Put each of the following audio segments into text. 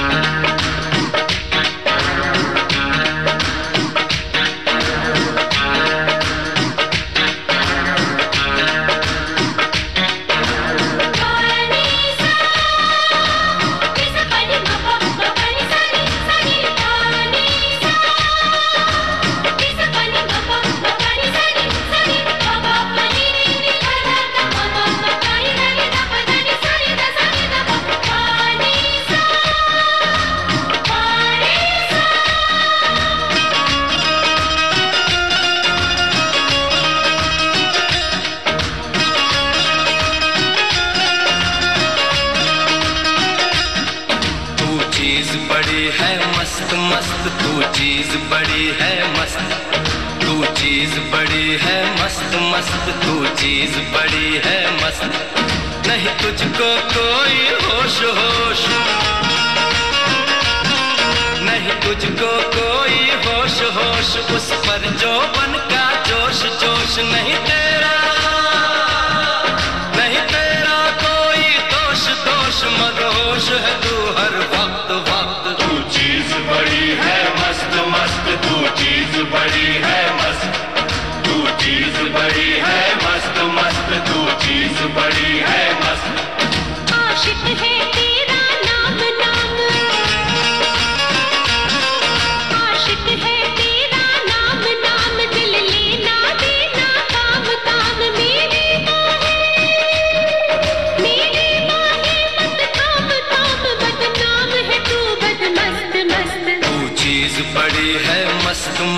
Bye. बड़ी है मस्त मस्त, तू चीज़ बड़ी है मस्त। तू चीज़ बड़ी है मस्त मस्त, तू चीज़ बड़ी है मस्त। नहीं तुझको कोई होश होश। नहीं तुझको कोई होश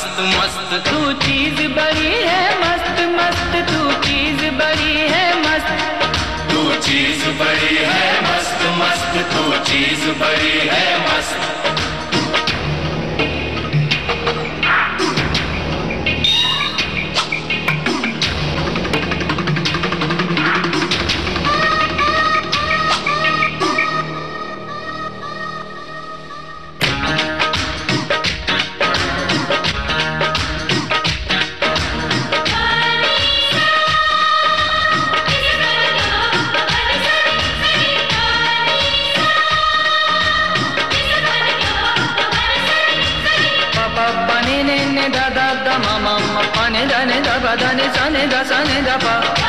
मस्त मस्त, तू चीज़ बड़ी है, मस्त मस्त, तू चीज़ बड़ी है, मस्त। तू चीज़ बड़ी है, मस्त मस्त, तू चीज़ बड़ी है, मस्त। sa da sa da pa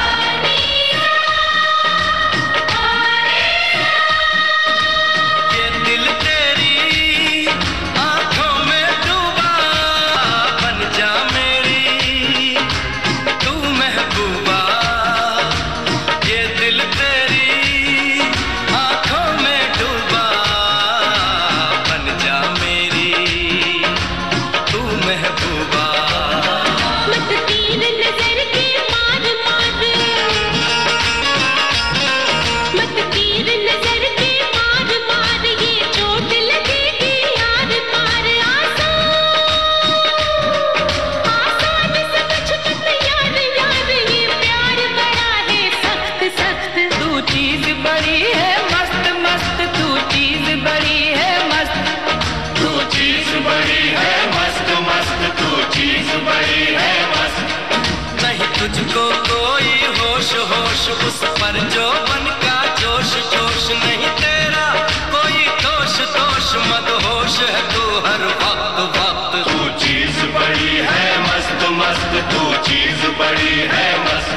Umar जो बन का जोश जोश नहीं तेरा। कोई दोष दोष मत होश है तू हर वक्त वक्त। तू चीज़ बड़ी है मस्त मस्त। तू चीज़ बड़ी है मस्त।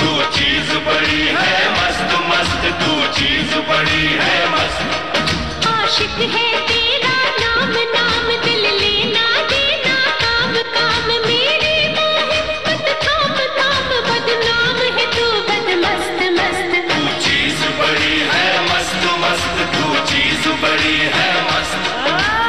तू चीज़ बड़ी है मस्त मस्त। तू चीज़ बड़ी है मस्त। आशिक है तू चीज़ बड़ी है मस्त। हाँ।